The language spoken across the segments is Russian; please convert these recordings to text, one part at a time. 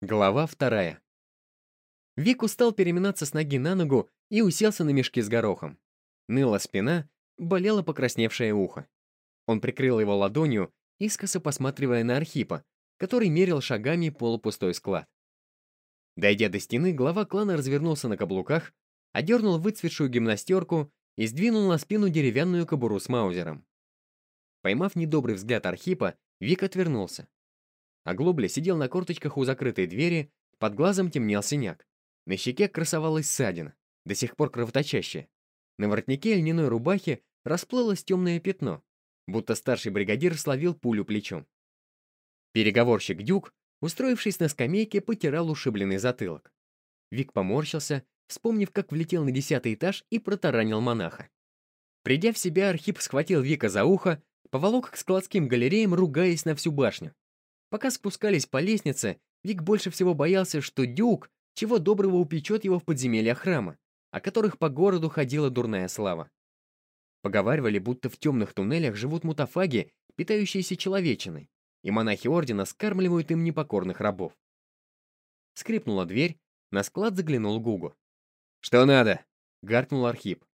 Глава вторая. Вик устал переминаться с ноги на ногу и уселся на мешки с горохом. Ныла спина, болело покрасневшее ухо. Он прикрыл его ладонью, искоса посматривая на Архипа, который мерил шагами полупустой склад. Дойдя до стены, глава клана развернулся на каблуках, одернул выцветшую гимнастерку и сдвинул на спину деревянную кобуру с маузером. Поймав недобрый взгляд Архипа, Вик отвернулся. Оглобля сидел на корточках у закрытой двери, под глазом темнел синяк. На щеке красовалась ссадина, до сих пор кровоточащая. На воротнике льняной рубахи расплылось темное пятно, будто старший бригадир словил пулю плечом. Переговорщик Дюк, устроившись на скамейке, потирал ушибленный затылок. Вик поморщился, вспомнив, как влетел на десятый этаж и протаранил монаха. Придя в себя, Архип схватил Вика за ухо, поволок к складским галереям, ругаясь на всю башню. Пока спускались по лестнице, Вик больше всего боялся, что Дюк чего доброго упечет его в подземелья храма, о которых по городу ходила дурная слава. Поговаривали, будто в темных туннелях живут мутафаги, питающиеся человечиной, и монахи ордена скармливают им непокорных рабов. Скрипнула дверь, на склад заглянул Гугу. «Что надо?» — гаркнул Архип.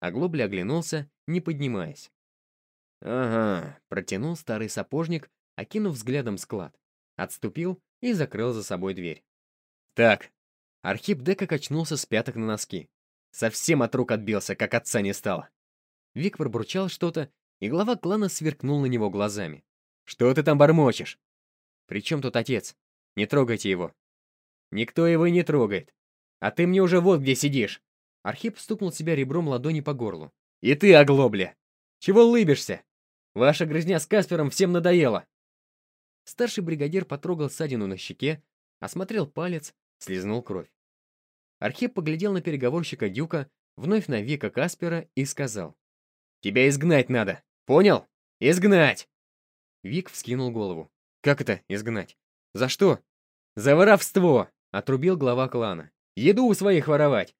Оглобля оглянулся, не поднимаясь. «Ага», — протянул старый сапожник, окинув взглядом склад. Отступил и закрыл за собой дверь. «Так». Архип Дека качнулся с пяток на носки. Совсем от рук отбился, как отца не стало. Вик пробурчал что-то, и глава клана сверкнул на него глазами. «Что ты там бормочешь?» «При чем тут отец? Не трогайте его». «Никто его и не трогает. А ты мне уже вот где сидишь». Архип стукнул себя ребром ладони по горлу. «И ты, оглобля! Чего лыбишься? Ваша грызня с Каспером всем надоела. Старший бригадир потрогал ссадину на щеке, осмотрел палец, слезнул кровь. Архип поглядел на переговорщика Дюка, вновь на Вика Каспера и сказал. «Тебя изгнать надо, понял? Изгнать!» Вик вскинул голову. «Как это изгнать? За что?» «За воровство!» — отрубил глава клана. «Еду у своих воровать!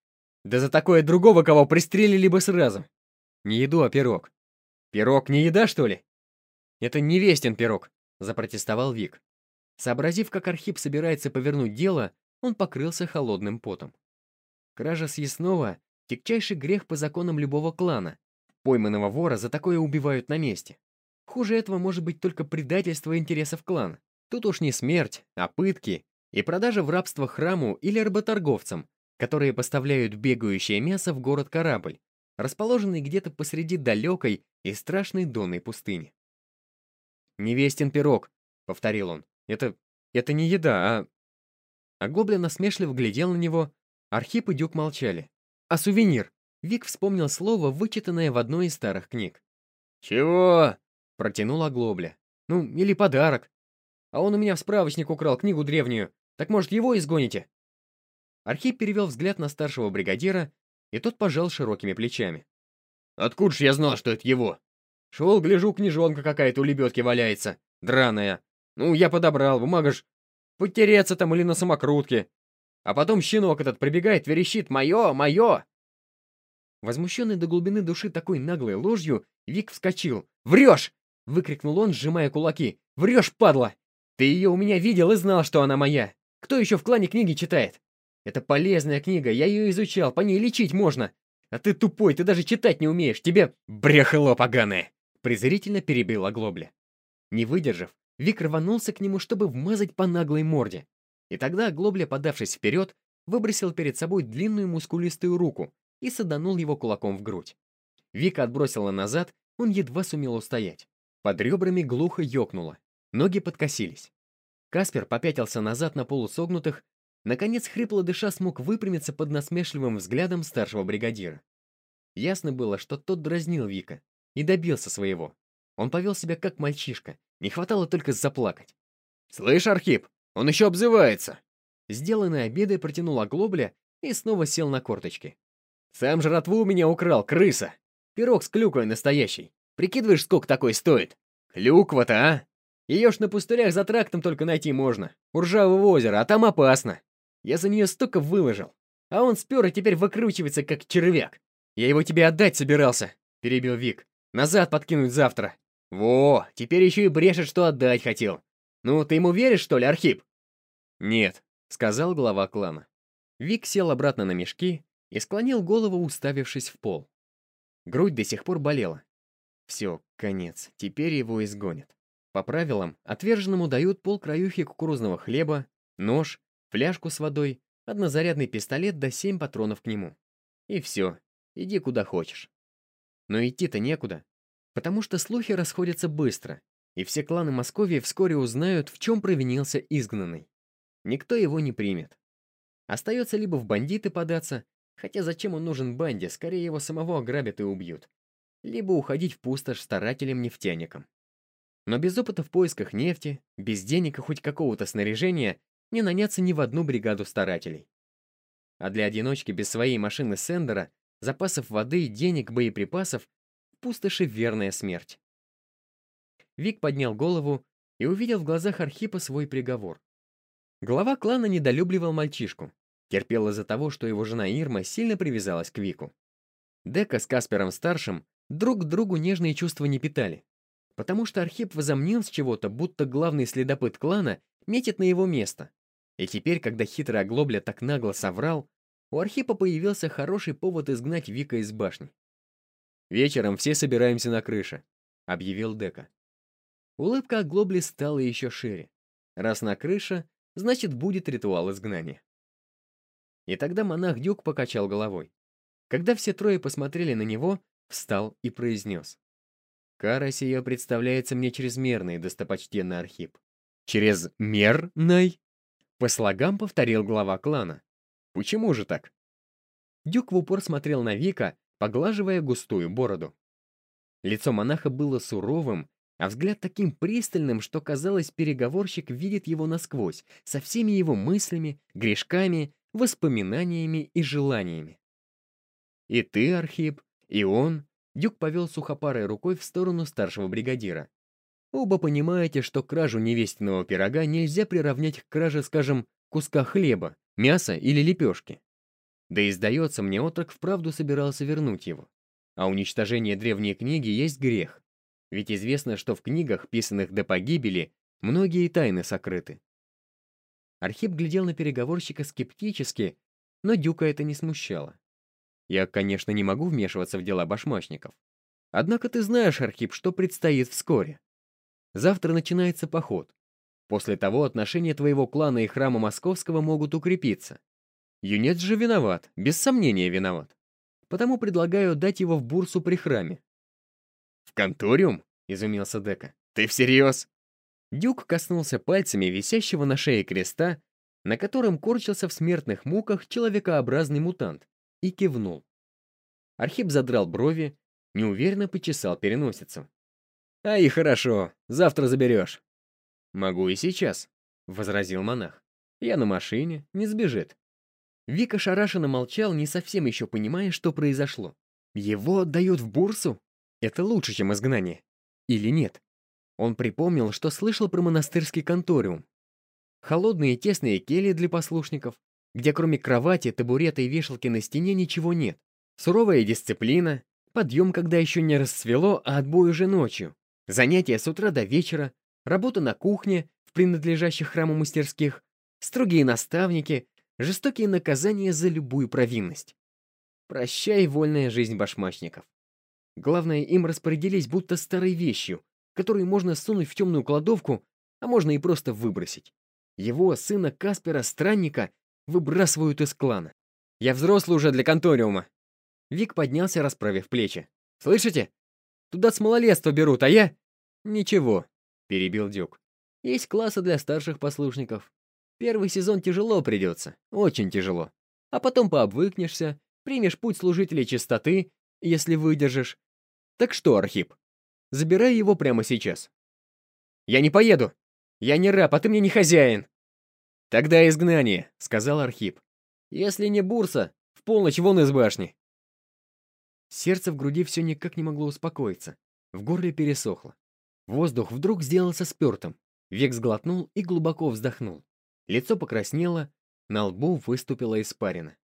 Да за такое другого кого пристрелили бы сразу!» «Не еду, а пирог». «Пирог не еда, что ли?» «Это невестин пирог. — запротестовал Вик. Сообразив, как Архип собирается повернуть дело, он покрылся холодным потом. Кража съестного — тягчайший грех по законам любого клана. Пойманного вора за такое убивают на месте. Хуже этого может быть только предательство интересов клана. Тут уж не смерть, а пытки и продажа в рабство храму или работорговцам, которые поставляют бегающее мясо в город-корабль, расположенный где-то посреди далекой и страшной донной пустыни. «Невестин пирог», — повторил он. «Это... это не еда, а...» А гоблин насмешливо глядел на него. Архип и Дюк молчали. «А сувенир?» Вик вспомнил слово, вычитанное в одной из старых книг. «Чего?» — протянул Оглобля. «Ну, или подарок. А он у меня в справочник украл книгу древнюю. Так, может, его изгоните?» Архип перевел взгляд на старшего бригадира, и тот пожал широкими плечами. «Откуда ж я знал, что это его?» Шел, гляжу, книжонка какая-то у лебедки валяется. Драная. Ну, я подобрал, бумага ж потереться там или на самокрутке. А потом щенок этот прибегает, верещит «Мое! Мое!» Возмущенный до глубины души такой наглой ложью, Вик вскочил. «Врешь!» — выкрикнул он, сжимая кулаки. «Врешь, падла! Ты ее у меня видел и знал, что она моя! Кто еще в клане книги читает? Это полезная книга, я ее изучал, по ней лечить можно! А ты тупой, ты даже читать не умеешь, тебе брехло поганое!» Презрительно перебил оглобля. Не выдержав, Вик рванулся к нему, чтобы вмазать по наглой морде. И тогда оглобля, подавшись вперед, выбросил перед собой длинную мускулистую руку и саданул его кулаком в грудь. Вика отбросила назад, он едва сумел устоять. Под ребрами глухо ёкнуло, ноги подкосились. Каспер попятился назад на полусогнутых, наконец хрипло дыша смог выпрямиться под насмешливым взглядом старшего бригадира. Ясно было, что тот дразнил Вика, и добился своего. Он повел себя как мальчишка, не хватало только заплакать. «Слышь, Архип, он еще обзывается!» Сделанный обедой протянул оглобля и снова сел на корточки. «Сам жратву у меня украл, крыса! Пирог с клюквой настоящий. Прикидываешь, сколько такой стоит? Клюква-то, а? Ее ж на пустырях за трактом только найти можно. У ржавого озера, а там опасно. Я за нее столько выложил. А он спер и теперь выкручивается, как червяк. Я его тебе отдать собирался», — перебил Вик. Назад подкинуть завтра. Во, теперь еще и брешет, что отдать хотел. Ну, ты ему веришь, что ли, Архип? Нет, — сказал глава клана. Вик сел обратно на мешки и склонил голову, уставившись в пол. Грудь до сих пор болела. Все, конец, теперь его изгонят. По правилам, отверженному дают полкраюхи кукурузного хлеба, нож, фляжку с водой, однозарядный пистолет да семь патронов к нему. И все, иди куда хочешь. Но идти-то некуда, потому что слухи расходятся быстро, и все кланы Московии вскоре узнают, в чем провинился изгнанный. Никто его не примет. Остается либо в бандиты податься, хотя зачем он нужен банде, скорее его самого ограбят и убьют, либо уходить в пустошь старателем-нефтяником. Но без опыта в поисках нефти, без денег и хоть какого-то снаряжения не наняться ни в одну бригаду старателей. А для одиночки без своей машины Сендера, запасов воды, денег, боеприпасов, в пустоши верная смерть. Вик поднял голову и увидел в глазах Архипа свой приговор. Глава клана недолюбливал мальчишку, терпел из-за того, что его жена Ирма сильно привязалась к Вику. Дека с Каспером-старшим друг к другу нежные чувства не питали, потому что Архип возомнил с чего-то, будто главный следопыт клана метит на его место, и теперь, когда хитрый оглобля так нагло соврал, у Архипа появился хороший повод изгнать Вика из башни. «Вечером все собираемся на крыше», — объявил Дека. Улыбка оглобли стала еще шире. Раз на крыше, значит, будет ритуал изгнания. И тогда монах Дюк покачал головой. Когда все трое посмотрели на него, встал и произнес. «Кара сия представляется мне чрезмерной, достопочтенный Архип». «Чрезмерной?» По слогам повторил глава клана. «Почему же так?» Дюк в упор смотрел на Вика, поглаживая густую бороду. Лицо монаха было суровым, а взгляд таким пристальным, что, казалось, переговорщик видит его насквозь, со всеми его мыслями, грешками, воспоминаниями и желаниями. «И ты, Архип, и он», — Дюк повел сухопарой рукой в сторону старшего бригадира. Оба понимаете, что кражу невестиного пирога нельзя приравнять к краже, скажем, куска хлеба, мяса или лепешки. Да и сдается мне, отрок вправду собирался вернуть его. А уничтожение древней книги есть грех. Ведь известно, что в книгах, писанных до погибели, многие тайны сокрыты. Архип глядел на переговорщика скептически, но Дюка это не смущало. Я, конечно, не могу вмешиваться в дела башмачников. Однако ты знаешь, Архип, что предстоит вскоре. Завтра начинается поход. После того отношения твоего клана и храма Московского могут укрепиться. Юнец же виноват, без сомнения виноват. Потому предлагаю дать его в бурсу при храме. «В конториум?» — изумился Дека. «Ты всерьез?» Дюк коснулся пальцами висящего на шее креста, на котором корчился в смертных муках человекообразный мутант, и кивнул. Архип задрал брови, неуверенно почесал переносицу. «А и хорошо, завтра заберешь». «Могу и сейчас», — возразил монах. «Я на машине, не сбежит». Вика шарашенно молчал, не совсем еще понимая, что произошло. Его отдают в бурсу? Это лучше, чем изгнание. Или нет? Он припомнил, что слышал про монастырский конториум. Холодные тесные кельи для послушников, где кроме кровати, табурета и вешалки на стене ничего нет. Суровая дисциплина, подъем, когда еще не расцвело, а отбой уже ночью. Занятия с утра до вечера, работа на кухне в принадлежащих храму мастерских, строгие наставники, жестокие наказания за любую провинность. Прощай, вольная жизнь башмачников. Главное, им распорядились будто старой вещью, которую можно сунуть в темную кладовку, а можно и просто выбросить. Его, сына Каспера, странника, выбрасывают из клана. Я взрослый уже для конториума. Вик поднялся, расправив плечи. Слышите? Туда с малолетства берут, а я...» «Ничего», — перебил Дюк. «Есть классы для старших послушников. Первый сезон тяжело придется, очень тяжело. А потом пообвыкнешься, примешь путь служителей чистоты, если выдержишь. Так что, Архип, забирай его прямо сейчас». «Я не поеду! Я не раб, а ты мне не хозяин!» «Тогда изгнание», — сказал Архип. «Если не бурса, в полночь вон из башни». Сердце в груди все никак не могло успокоиться. В горле пересохло. Воздух вдруг сделался спертым. Век сглотнул и глубоко вздохнул. Лицо покраснело, на лбу выступила испарина.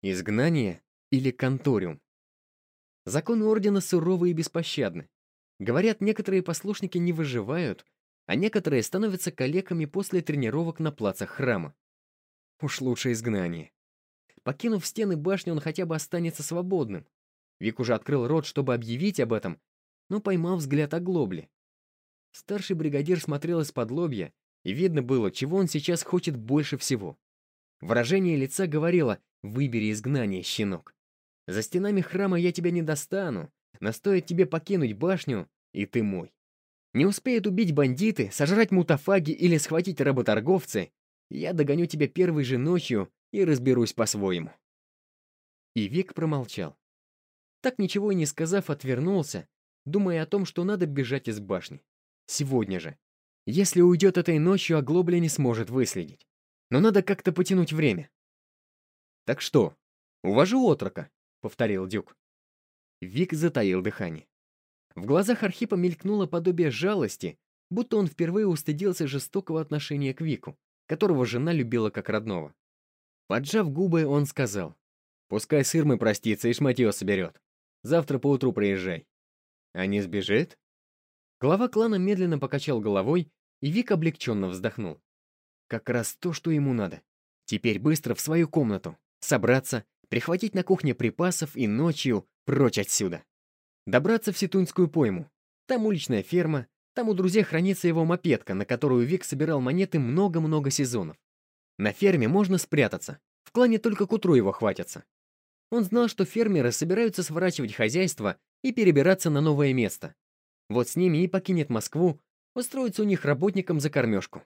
Изгнание или конториум? Законы Ордена суровы и беспощадны. Говорят, некоторые послушники не выживают, а некоторые становятся калеками после тренировок на плацах храма. Уж лучше изгнание. Покинув стены башни, он хотя бы останется свободным. Вик уже открыл рот, чтобы объявить об этом, но поймал взгляд оглобли. Старший бригадир смотрел из-под лобья, и видно было, чего он сейчас хочет больше всего. Выражение лица говорило «Выбери изгнание, щенок». За стенами храма я тебя не достану, но стоит тебе покинуть башню, и ты мой. Не успеют убить бандиты, сожрать мутафаги или схватить работорговцы, я догоню тебя первой же ночью и разберусь по-своему. И Вик промолчал. Так ничего и не сказав, отвернулся, думая о том, что надо бежать из башни. Сегодня же. Если уйдет этой ночью, Оглобля не сможет выследить. Но надо как-то потянуть время. «Так что, увожу отрока», — повторил Дюк. Вик затаил дыхание. В глазах Архипа мелькнуло подобие жалости, будто он впервые устыдился жестокого отношения к Вику, которого жена любила как родного. Поджав губы, он сказал, «Пускай с Ирмой простится и шматье соберет. Завтра поутру приезжай». «А не сбежит?» Глава клана медленно покачал головой, и Вик облегченно вздохнул. Как раз то, что ему надо. Теперь быстро в свою комнату, собраться, прихватить на кухне припасов и ночью прочь отсюда. Добраться в Ситуньскую пойму. Там уличная ферма, там у друзей хранится его мопедка, на которую Вик собирал монеты много-много сезонов. На ферме можно спрятаться, в клане только к утру его хватится. Он знал, что фермеры собираются сворачивать хозяйство и перебираться на новое место. Вот с ними и покинет Москву, устроится у них работником за кормежку.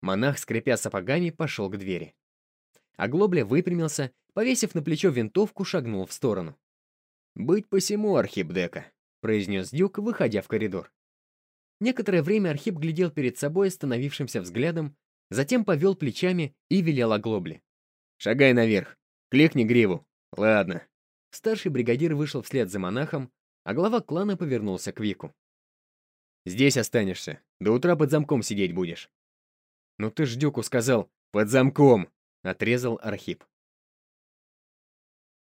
Монах, скрипя сапогами, пошел к двери. А Глобля выпрямился, повесив на плечо винтовку, шагнул в сторону. «Быть посему, Архипдека», — произнес Дюк, выходя в коридор. Некоторое время Архип глядел перед собой остановившимся взглядом, затем повел плечами и велел оглобле. «Шагай наверх, кликни гриву. Ладно». Старший бригадир вышел вслед за монахом, а глава клана повернулся к Вику. «Здесь останешься. До утра под замком сидеть будешь». «Ну ты ж Дюку сказал, под замком!» — отрезал Архип.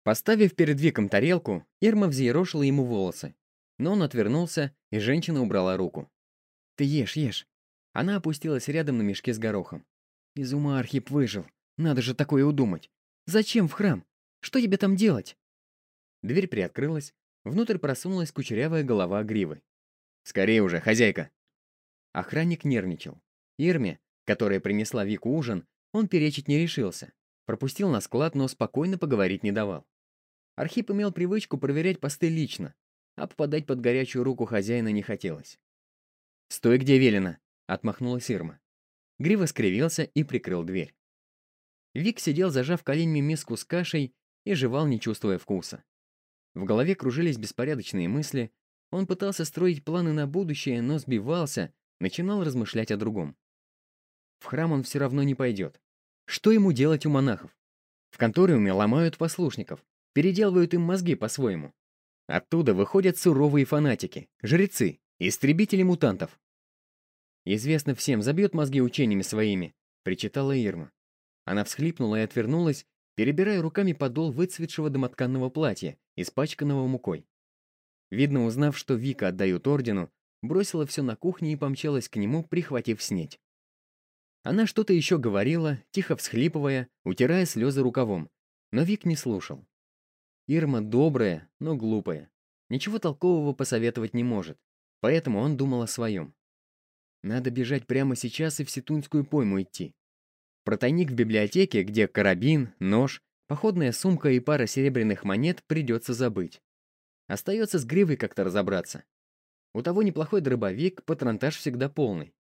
Поставив перед Виком тарелку, Ирма взъерошила ему волосы. Но он отвернулся, и женщина убрала руку. «Ты ешь, ешь». Она опустилась рядом на мешке с горохом. «Из ума Архип выжил. Надо же такое удумать. Зачем в храм? Что тебе там делать?» Дверь приоткрылась. Внутрь просунулась кучерявая голова гривы. «Скорее уже, хозяйка!» Охранник нервничал. Ирме, которая принесла Вику ужин, он перечить не решился. Пропустил на склад, но спокойно поговорить не давал. Архип имел привычку проверять посты лично, а попадать под горячую руку хозяина не хотелось. «Стой, где велено!» — отмахнулась Ирма. Грива скривился и прикрыл дверь. Вик сидел, зажав коленями миску с кашей и жевал, не чувствуя вкуса. В голове кружились беспорядочные мысли, он пытался строить планы на будущее, но сбивался, начинал размышлять о другом. В храм он все равно не пойдет. Что ему делать у монахов? В конториуме ломают послушников, переделывают им мозги по-своему. Оттуда выходят суровые фанатики, жрецы, истребители мутантов. «Известно всем, забьет мозги учениями своими», — причитала Ирма. Она всхлипнула и отвернулась, перебирая руками подол выцветшего домотканного платья, испачканного мукой. Видно, узнав, что Вика отдают ордену, бросила все на кухне и помчалась к нему, прихватив снеть. Она что-то еще говорила, тихо всхлипывая, утирая слезы рукавом, но Вик не слушал. Ирма добрая, но глупая. Ничего толкового посоветовать не может. Поэтому он думал о своем. Надо бежать прямо сейчас и в Сетунскую пойму идти. Про тайник в библиотеке, где карабин, нож, походная сумка и пара серебряных монет придется забыть. Остается с гривой как-то разобраться. У того неплохой дробовик, патронтаж всегда полный.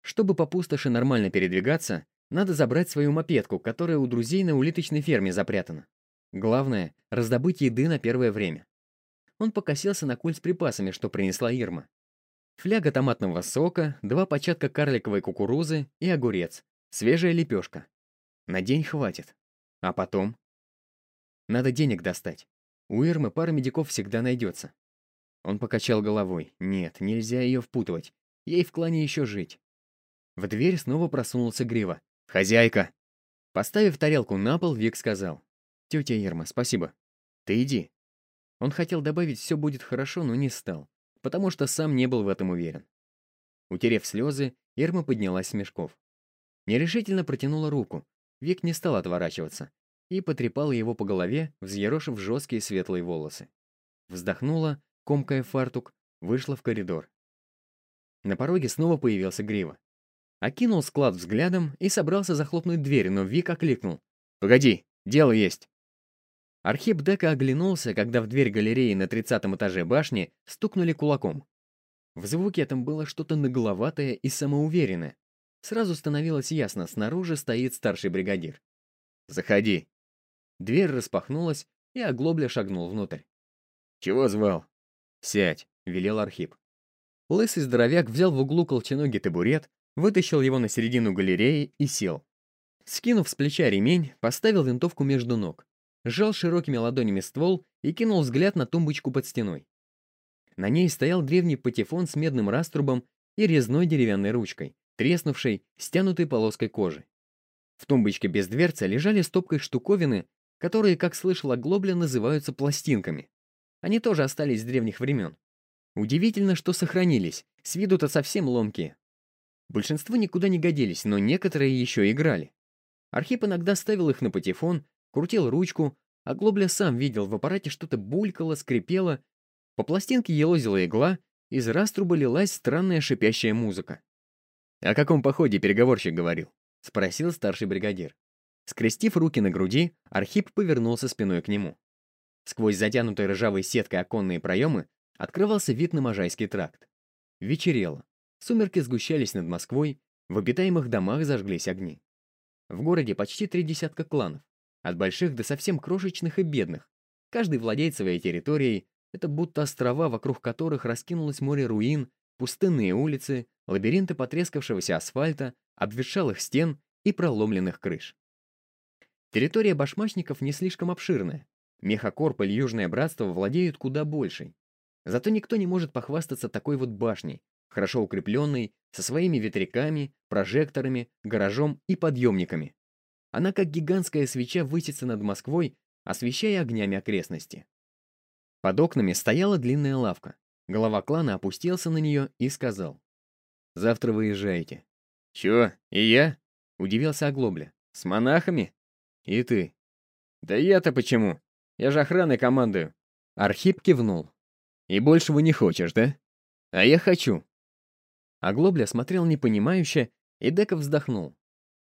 Чтобы по пустоши нормально передвигаться, надо забрать свою мопедку, которая у друзей на улиточной ферме запрятана. Главное — раздобыть еды на первое время. Он покосился на куль с припасами, что принесла Ирма. Фляга томатного сока, два початка карликовой кукурузы и огурец, свежая лепешка. На день хватит. А потом? Надо денег достать. У Ирмы пара медиков всегда найдется. Он покачал головой. Нет, нельзя ее впутывать. Ей в клане еще жить. В дверь снова просунулся Грива. «Хозяйка!» Поставив тарелку на пол, Вик сказал. «Тетя Ерма, спасибо. Ты иди». Он хотел добавить «все будет хорошо», но не стал, потому что сам не был в этом уверен. Утерев слезы, Ерма поднялась с мешков. Нерешительно протянула руку, Вик не стал отворачиваться и потрепала его по голове, взъерошив жесткие светлые волосы. Вздохнула, комкая фартук, вышла в коридор. На пороге снова появился Грива. Окинул склад взглядом и собрался захлопнуть дверь, но Вик окликнул. «Погоди, дело есть!» Архип Дека оглянулся, когда в дверь галереи на тридцатом этаже башни стукнули кулаком. В звуке этом было что-то нагловатое и самоуверенное. Сразу становилось ясно, снаружи стоит старший бригадир. «Заходи». Дверь распахнулась, и Оглобля шагнул внутрь. «Чего звал?» «Сядь», — велел Архип. Лысый здоровяк взял в углу колченогий табурет, вытащил его на середину галереи и сел. Скинув с плеча ремень, поставил винтовку между ног, сжал широкими ладонями ствол и кинул взгляд на тумбочку под стеной. На ней стоял древний патефон с медным раструбом и резной деревянной ручкой, треснувшей, стянутой полоской кожи. В тумбочке без дверцы лежали стопкой штуковины, которые, как слышал Оглобля, называются пластинками. Они тоже остались с древних времен. Удивительно, что сохранились, с виду-то совсем ломкие. Большинство никуда не годились, но некоторые еще играли. Архип иногда ставил их на патефон, крутил ручку, а Глобля сам видел, в аппарате что-то булькало, скрипело, по пластинке елозила игла, из раструба лилась странная шипящая музыка. «О каком походе переговорщик говорил?» — спросил старший бригадир. Скрестив руки на груди, Архип повернулся спиной к нему. Сквозь затянутые ржавой сеткой оконные проемы открывался вид на Можайский тракт. Вечерело. Сумерки сгущались над Москвой, в обитаемых домах зажглись огни. В городе почти три десятка кланов, от больших до совсем крошечных и бедных. Каждый владеет своей территорией, это будто острова, вокруг которых раскинулось море руин, пустынные улицы, лабиринты потрескавшегося асфальта, обветшалых стен и проломленных крыш. Территория башмачников не слишком обширная. Мехакорп или Южное Братство владеют куда большей. Зато никто не может похвастаться такой вот башней, хорошо укрепленной, со своими ветряками, прожекторами, гаражом и подъемниками. Она как гигантская свеча высится над Москвой, освещая огнями окрестности. Под окнами стояла длинная лавка. Глава клана опустился на нее и сказал. «Завтра выезжаете». «Чё, и я?» — удивился Оглобля. «С монахами?» «И ты». «Да я-то почему? Я же охраной командую». Архип кивнул. И большего не хочешь, да? А я хочу. Оглобля смотрел непонимающе, и Деков вздохнул.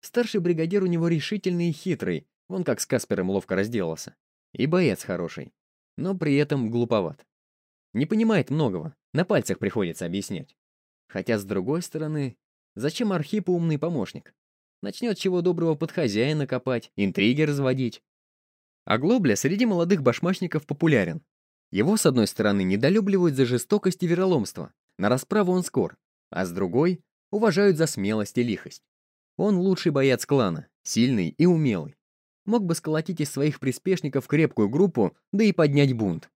Старший бригадир у него решительный и хитрый, вон как с Каспером ловко разделался. И боец хороший, но при этом глуповат. Не понимает многого, на пальцах приходится объяснять. Хотя, с другой стороны, зачем Архипу умный помощник? Начнет чего доброго под хозяина копать, интриги разводить. Оглобля среди молодых башмачников популярен. Его, с одной стороны, недолюбливают за жестокость и вероломство, на расправу он скор, а с другой — уважают за смелость и лихость. Он лучший боец клана, сильный и умелый. Мог бы сколотить из своих приспешников крепкую группу, да и поднять бунт.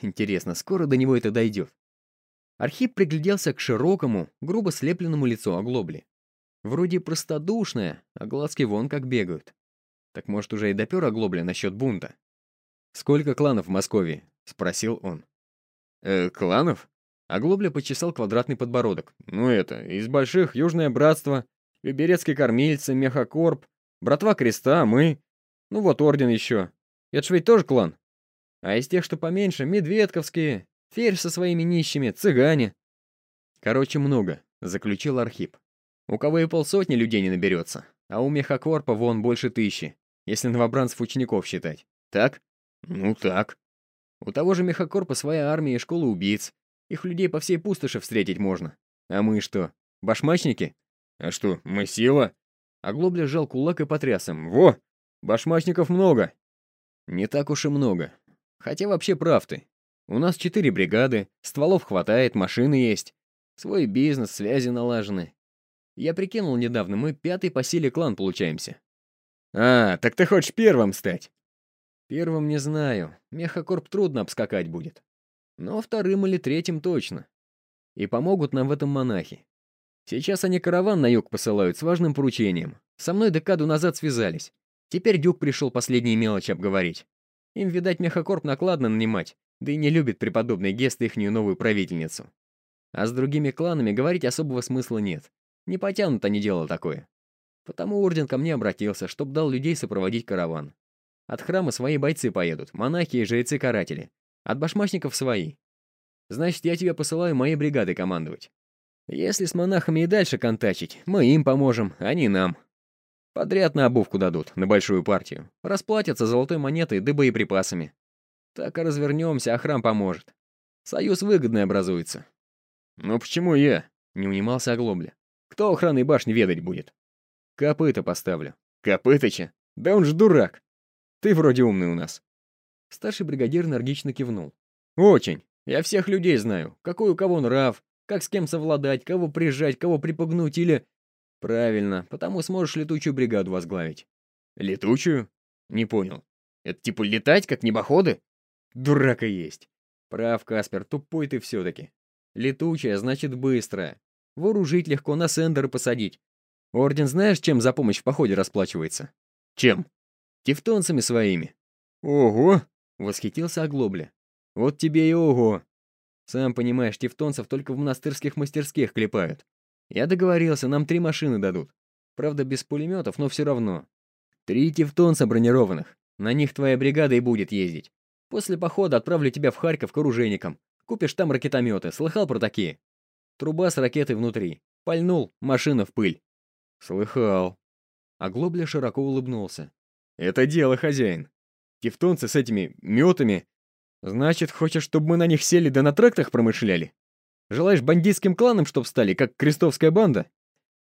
Интересно, скоро до него это дойдет. Архип пригляделся к широкому, грубо слепленному лицу оглобли. Вроде простодушное, а глазки вон как бегают. Так может, уже и допер оглобля насчет бунта? Сколько кланов в Москве? — спросил он. «Э, кланов?» Оглобля почесал квадратный подбородок. «Ну это, из больших Южное Братство, Люберецкие кормильцы, Мехакорп, Братва Креста, мы. Ну вот Орден еще. Это ж ведь тоже клан. А из тех, что поменьше, Медведковские, Ферь со своими нищими, цыгане». «Короче, много», — заключил Архип. «У кого и полсотни людей не наберется, а у Мехакорпа вон больше тысячи, если новобранцев учеников считать. Так?» «Ну так», у того же Мехакорпа своя армия и школа убийц. Их людей по всей пустоши встретить можно. А мы что, башмачники? А что, мы сила? Оглобля сжал кулак и потряс им. Во! Башмачников много. Не так уж и много. Хотя вообще прав ты. У нас четыре бригады, стволов хватает, машины есть. Свой бизнес, связи налажены. Я прикинул недавно, мы пятый по силе клан получаемся. А, так ты хочешь первым стать? Первым не знаю, мехакорп трудно обскакать будет. Но вторым или третьим точно. И помогут нам в этом монахи. Сейчас они караван на юг посылают с важным поручением. Со мной декаду назад связались. Теперь Дюк пришел последние мелочи обговорить. Им, видать, мехакорп накладно нанимать, да и не любит преподобный Гест ихнюю новую правительницу. А с другими кланами говорить особого смысла нет. Не потянут они дело такое. Потому орден ко мне обратился, чтоб дал людей сопроводить караван. От храма свои бойцы поедут, монахи и жрецы-каратели. От башмачников свои. Значит, я тебя посылаю моей бригадой командовать. Если с монахами и дальше контачить, мы им поможем, они нам. Подряд на обувку дадут, на большую партию. Расплатятся золотой монетой да боеприпасами. Так и развернемся, а храм поможет. Союз выгодный образуется. «Ну почему я?» — не унимался Оглобля. «Кто охраной башни ведать будет?» «Копыта поставлю». «Копытыча? Да он ж дурак!» «Ты вроде умный у нас». Старший бригадир энергично кивнул. «Очень. Я всех людей знаю. Какой у кого нрав, как с кем совладать, кого прижать, кого припугнуть или...» «Правильно, потому сможешь летучую бригаду возглавить». «Летучую?» «Не понял. Это типа летать, как небоходы?» «Дурак и есть. Прав, Каспер, тупой ты все-таки. Летучая, значит быстрая. Вооружить легко, на сендеры посадить. Орден знаешь, чем за помощь в походе расплачивается? Чем? Тевтонцами своими. Ого! Восхитился Оглобля. Вот тебе и ого! Сам понимаешь, тевтонцев только в монастырских мастерских клепают. Я договорился, нам три машины дадут. Правда, без пулеметов, но все равно. Три тевтонца бронированных. На них твоя бригада и будет ездить. После похода отправлю тебя в Харьков к оружейникам. Купишь там ракетометы, слыхал про такие? Труба с ракетой внутри. Пальнул, машина в пыль. Слыхал. А Глобля широко улыбнулся. Это дело, хозяин. Тевтонцы с этими метами. Значит, хочешь, чтобы мы на них сели да на трактах промышляли? Желаешь бандитским кланам, чтоб стали, как крестовская банда?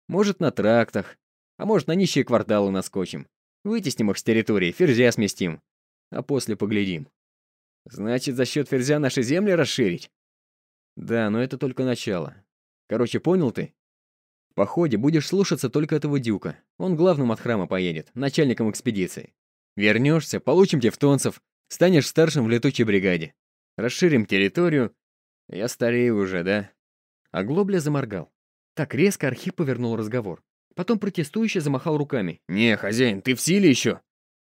Может, на трактах. А может, на нищие кварталы наскочим. Вытесним их с территории, ферзя сместим. А после поглядим. Значит, за счет ферзя наши земли расширить? Да, но это только начало. Короче, понял ты? В походе будешь слушаться только этого дюка. Он главным от храма поедет, начальником экспедиции. Вернешься, получим тевтонцев, станешь старшим в летучей бригаде. Расширим территорию. Я старею уже, да? А Глобля заморгал. Так резко Архип повернул разговор. Потом протестующе замахал руками. «Не, хозяин, ты в силе еще?»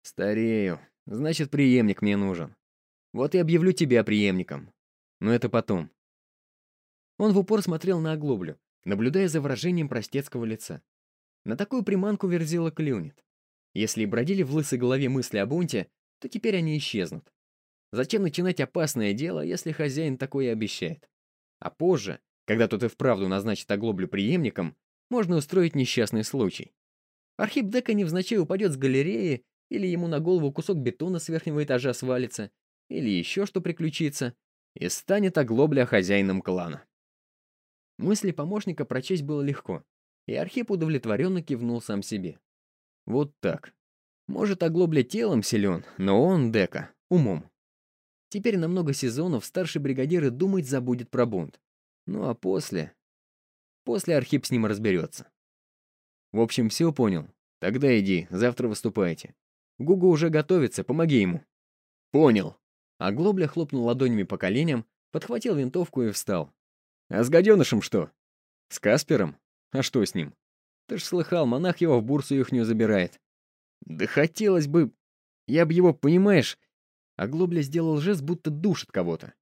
«Старею. Значит, преемник мне нужен. Вот и объявлю тебя преемником. Но это потом. Он в упор смотрел на оглоблю, наблюдая за выражением простецкого лица. На такую приманку верзила клюнет. Если бродили в лысой голове мысли о бунте, то теперь они исчезнут. Зачем начинать опасное дело, если хозяин такое обещает? А позже, когда тот и вправду назначит оглоблю преемником, можно устроить несчастный случай. Архип Дека невзначай упадет с галереи, или ему на голову кусок бетона с верхнего этажа свалится, или еще что приключится, и станет оглобля хозяином клана. Мысли помощника прочесть было легко, и Архип удовлетворенно кивнул сам себе. Вот так. Может, оглобля телом силен, но он, Дека, умом. Теперь на много сезонов старший бригадир и думать забудет про бунт. Ну а после... После Архип с ним разберется. В общем, все понял. Тогда иди, завтра выступайте. Гуга уже готовится, помоги ему. Понял. А Глобля хлопнул ладонями по коленям, подхватил винтовку и встал. «А с гаденышем что?» «С Каспером? А что с ним?» «Ты ж слыхал, монах его в бурсу ихнюю забирает». «Да хотелось бы... Я б его, понимаешь...» А Глобля сделал жест, будто душит кого-то.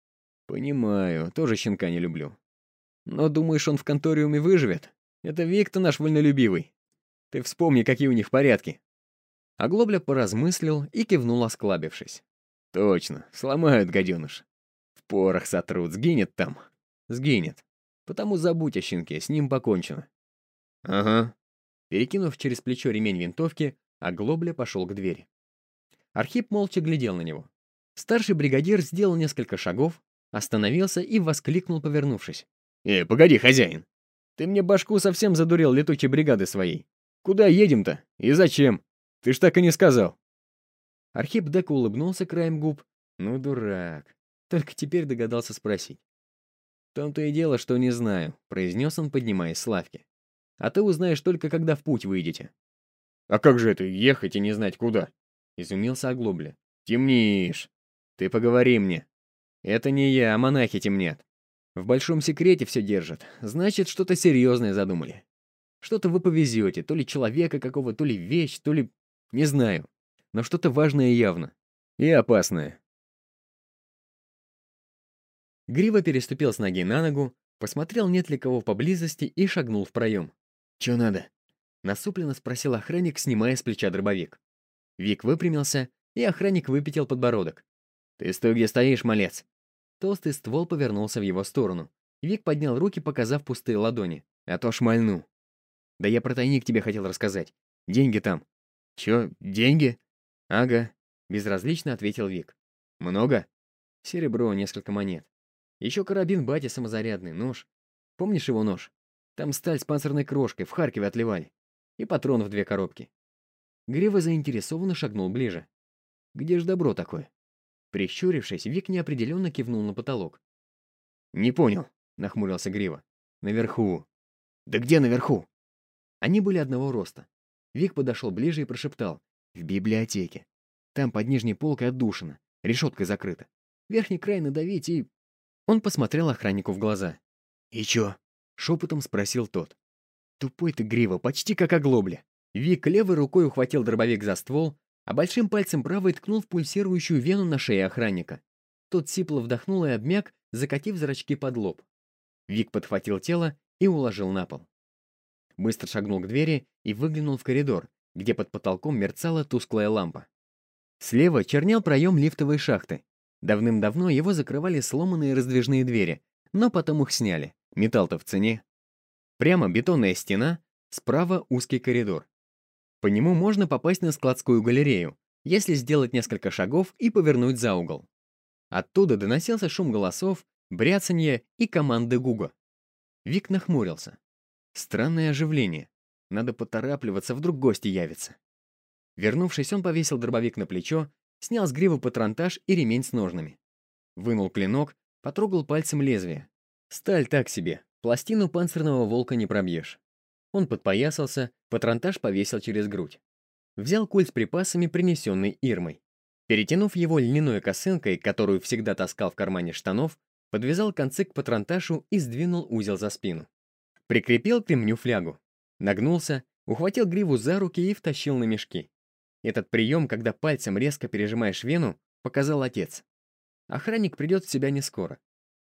«Понимаю, тоже щенка не люблю. Но думаешь, он в конториуме выживет? Это Виктор наш вольнолюбивый. Ты вспомни, какие у них порядки». А Глобля поразмыслил и кивнул, осклабившись. Точно, сломают гаденыш. В порох сотрут, сгинет там. Сгинет. Потому забудь о щенке, с ним покончено. Ага. Перекинув через плечо ремень винтовки, Оглобля пошел к двери. Архип молча глядел на него. Старший бригадир сделал несколько шагов, остановился и воскликнул, повернувшись. «Э, погоди, хозяин! Ты мне башку совсем задурил летучей бригады своей. Куда едем-то? И зачем? Ты ж так и не сказал. Архип Дека улыбнулся краем губ. Ну, дурак. Только теперь догадался спросить. «В том-то и дело, что не знаю», — произнес он, поднимаясь с лавки. «А ты узнаешь только, когда в путь выйдете». «А как же это, ехать и не знать куда?» — изумился Оглобля. «Темнишь. Ты поговори мне. Это не я, а монахи темнят. В большом секрете все держат. Значит, что-то серьезное задумали. Что-то вы повезете, то ли человека какого, то ли вещь, то ли... Не знаю но что-то важное явно. И опасное. Грива переступил с ноги на ногу, посмотрел, нет ли кого поблизости, и шагнул в проем. «Чё надо?» Насупленно спросил охранник, снимая с плеча дробовик. Вик выпрямился, и охранник выпятил подбородок. «Ты стой, где стоишь, малец!» Толстый ствол повернулся в его сторону. Вик поднял руки, показав пустые ладони. «А то шмальну!» «Да я про тайник тебе хотел рассказать. Деньги там». «Чё, деньги?» «Ага», — безразлично ответил Вик. «Много?» «Серебро, несколько монет. Еще карабин бати самозарядный, нож. Помнишь его нож? Там сталь с панцирной крошкой, в Харькове отливали. И патрон в две коробки». Грива заинтересованно шагнул ближе. «Где ж добро такое?» Прищурившись, Вик неопределенно кивнул на потолок. «Не понял», — нахмурился Грива. «Наверху». «Да где наверху?» Они были одного роста. Вик подошел ближе и прошептал. «В библиотеке. Там под нижней полкой отдушина, решеткой закрыта. Верхний край надавить и...» Он посмотрел охраннику в глаза. «И чё?» — шепотом спросил тот. «Тупой ты, Грива, почти как оглобля». Вик левой рукой ухватил дробовик за ствол, а большим пальцем правой ткнул в пульсирующую вену на шее охранника. Тот сипло вдохнул и обмяк, закатив зрачки под лоб. Вик подхватил тело и уложил на пол. Быстро шагнул к двери и выглянул в коридор, где под потолком мерцала тусклая лампа. Слева чернел проем лифтовой шахты. Давным-давно его закрывали сломанные раздвижные двери, но потом их сняли. Металл-то в цене. Прямо бетонная стена, справа узкий коридор. По нему можно попасть на складскую галерею, если сделать несколько шагов и повернуть за угол. Оттуда доносился шум голосов, бряцанье и команды Гуга. Вик нахмурился. Странное оживление. Надо поторапливаться, вдруг гости явятся. Вернувшись, он повесил дробовик на плечо, снял с гривы патронтаж и ремень с ножнами. Вынул клинок, потрогал пальцем лезвие. Сталь так себе, пластину панцирного волка не пробьешь. Он подпоясался, патронтаж повесил через грудь. Взял куль с припасами, принесенный Ирмой. Перетянув его льняной косынкой, которую всегда таскал в кармане штанов, подвязал концы к патронташу и сдвинул узел за спину. Прикрепил к ремню флягу. Нагнулся, ухватил гриву за руки и втащил на мешки. Этот прием, когда пальцем резко пережимаешь вену, показал отец. Охранник придет в себя не скоро.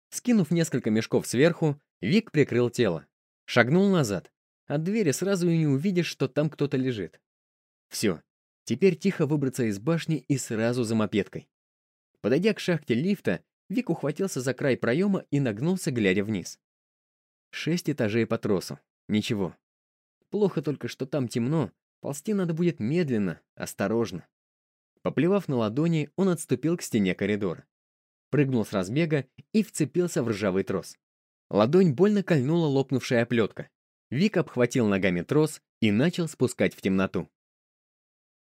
Скинув несколько мешков сверху, Вик прикрыл тело. Шагнул назад, от двери сразу и не увидишь, что там кто-то лежит. Все, теперь тихо выбраться из башни и сразу за мопедкой. Подойдя к шахте лифта, Вик ухватился за край проема и нагнулся, глядя вниз. Шесть этажей по тросу. Ничего. Плохо только, что там темно, ползти надо будет медленно, осторожно. Поплевав на ладони, он отступил к стене коридора. Прыгнул с разбега и вцепился в ржавый трос. Ладонь больно кольнула лопнувшая оплетка. Вик обхватил ногами трос и начал спускать в темноту.